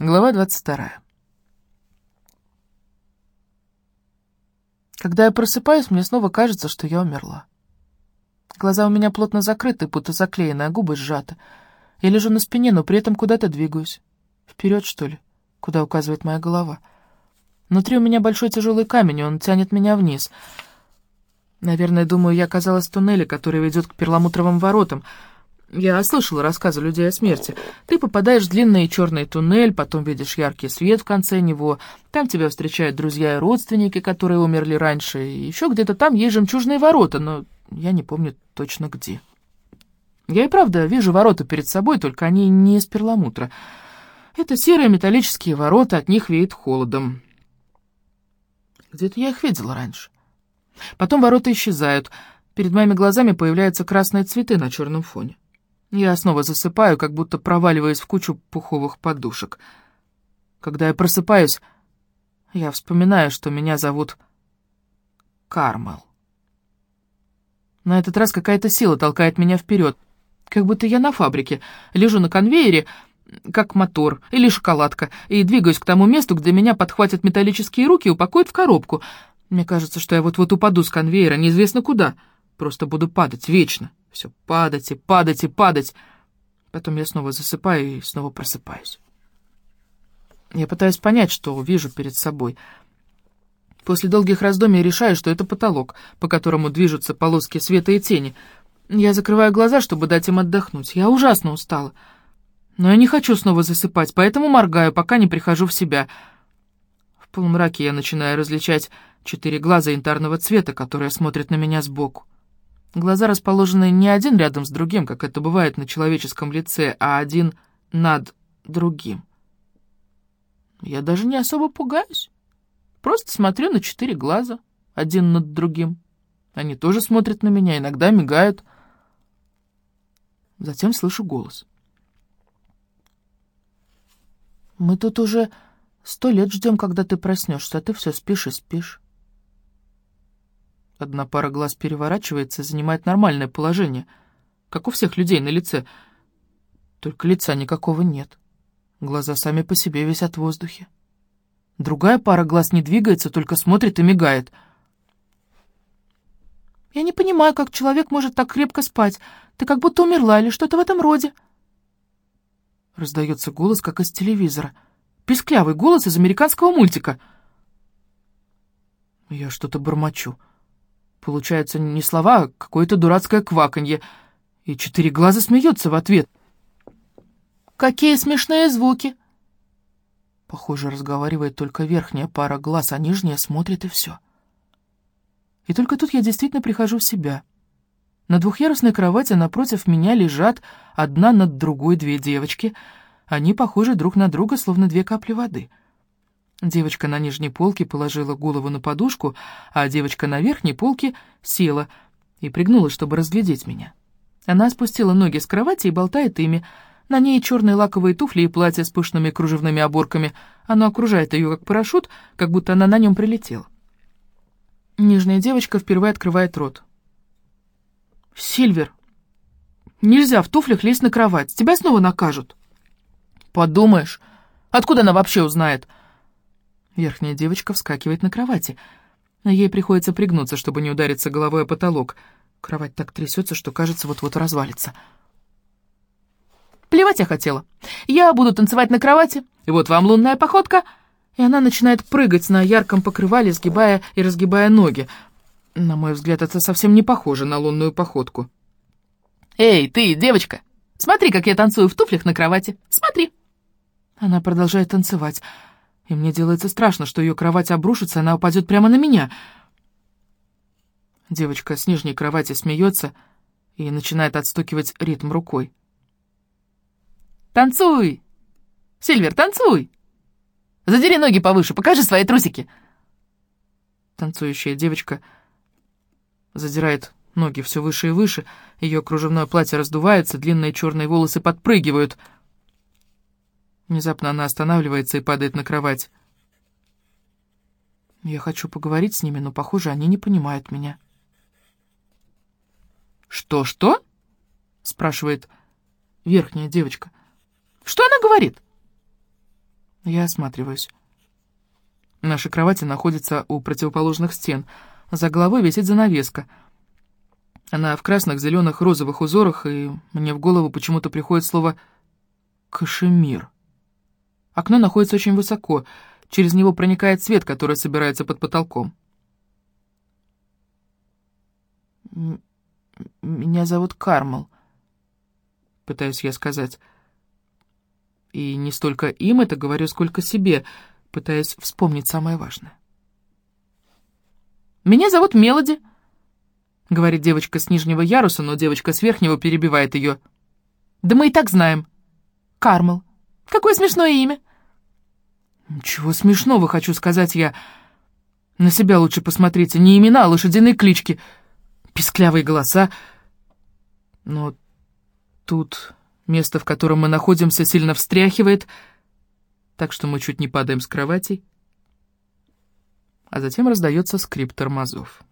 Глава 22. Когда я просыпаюсь, мне снова кажется, что я умерла. Глаза у меня плотно закрыты, будто заклеены, а губы сжаты. Я лежу на спине, но при этом куда-то двигаюсь. Вперед, что ли, куда указывает моя голова. Внутри у меня большой тяжелый камень, он тянет меня вниз. Наверное, думаю, я оказалась в туннеле, который ведет к перламутровым воротам — я слышала рассказы людей о смерти. Ты попадаешь в длинный черный туннель, потом видишь яркий свет в конце него. Там тебя встречают друзья и родственники, которые умерли раньше. Еще где-то там есть жемчужные ворота, но я не помню точно где. Я и правда вижу ворота перед собой, только они не из перламутра. Это серые металлические ворота, от них веет холодом. Где-то я их видела раньше. Потом ворота исчезают. Перед моими глазами появляются красные цветы на черном фоне. Я снова засыпаю, как будто проваливаясь в кучу пуховых подушек. Когда я просыпаюсь, я вспоминаю, что меня зовут Кармел. На этот раз какая-то сила толкает меня вперед, как будто я на фабрике, лежу на конвейере, как мотор или шоколадка, и двигаюсь к тому месту, где меня подхватят металлические руки и упакуют в коробку. Мне кажется, что я вот-вот упаду с конвейера, неизвестно куда, просто буду падать вечно. Все падать и падать и падать. Потом я снова засыпаю и снова просыпаюсь. Я пытаюсь понять, что вижу перед собой. После долгих раздумий решаю, что это потолок, по которому движутся полоски света и тени. Я закрываю глаза, чтобы дать им отдохнуть. Я ужасно устала. Но я не хочу снова засыпать, поэтому моргаю, пока не прихожу в себя. В полумраке я начинаю различать четыре глаза янтарного цвета, которые смотрят на меня сбоку. Глаза расположены не один рядом с другим, как это бывает на человеческом лице, а один над другим. Я даже не особо пугаюсь. Просто смотрю на четыре глаза, один над другим. Они тоже смотрят на меня, иногда мигают. Затем слышу голос. «Мы тут уже сто лет ждем, когда ты проснешься, а ты все спишь и спишь». Одна пара глаз переворачивается и занимает нормальное положение, как у всех людей на лице. Только лица никакого нет. Глаза сами по себе висят в воздухе. Другая пара глаз не двигается, только смотрит и мигает. «Я не понимаю, как человек может так крепко спать. Ты как будто умерла или что-то в этом роде». Раздается голос, как из телевизора. Писклявый голос из американского мультика. Я что-то бормочу. Получается не слова, а какое-то дурацкое кваканье. И четыре глаза смеются в ответ. «Какие смешные звуки!» Похоже, разговаривает только верхняя пара глаз, а нижняя смотрит и все. И только тут я действительно прихожу в себя. На двухъярусной кровати напротив меня лежат одна над другой две девочки. Они похожи друг на друга, словно две капли воды — Девочка на нижней полке положила голову на подушку, а девочка на верхней полке села и пригнулась, чтобы разглядеть меня. Она спустила ноги с кровати и болтает ими. На ней черные лаковые туфли и платье с пышными кружевными оборками. Оно окружает ее как парашют, как будто она на нем прилетела. Нижняя девочка впервые открывает рот. «Сильвер, нельзя в туфлях лезть на кровать, тебя снова накажут». «Подумаешь, откуда она вообще узнает?» Верхняя девочка вскакивает на кровати. Ей приходится пригнуться, чтобы не удариться головой о потолок. Кровать так трясется, что, кажется, вот-вот развалится. «Плевать я хотела. Я буду танцевать на кровати. И вот вам лунная походка». И она начинает прыгать на ярком покрывале, сгибая и разгибая ноги. На мой взгляд, это совсем не похоже на лунную походку. «Эй, ты, девочка, смотри, как я танцую в туфлях на кровати. Смотри». Она продолжает танцевать и мне делается страшно, что ее кровать обрушится, она упадет прямо на меня. Девочка с нижней кровати смеется и начинает отстукивать ритм рукой. «Танцуй! Сильвер, танцуй! Задери ноги повыше, покажи свои трусики!» Танцующая девочка задирает ноги все выше и выше, ее кружевное платье раздувается, длинные черные волосы подпрыгивают — Внезапно она останавливается и падает на кровать. Я хочу поговорить с ними, но, похоже, они не понимают меня. «Что-что?» — спрашивает верхняя девочка. «Что она говорит?» Я осматриваюсь. Наши кровати находятся у противоположных стен. За головой висит занавеска. Она в красных, зеленых, розовых узорах, и мне в голову почему-то приходит слово «кашемир». Окно находится очень высоко, через него проникает свет, который собирается под потолком. «Меня зовут Кармал», — пытаюсь я сказать. И не столько им это говорю, сколько себе — пытаясь вспомнить самое важное. «Меня зовут Мелоди», — говорит девочка с нижнего яруса, но девочка с верхнего перебивает ее. «Да мы и так знаем. Кармел. Какое смешное имя». «Ничего смешного, хочу сказать я. На себя лучше посмотрите. Не имена, а лошадиные клички. Писклявые голоса. Но тут место, в котором мы находимся, сильно встряхивает — так что мы чуть не падаем с кроватей, а затем раздается скрип тормозов.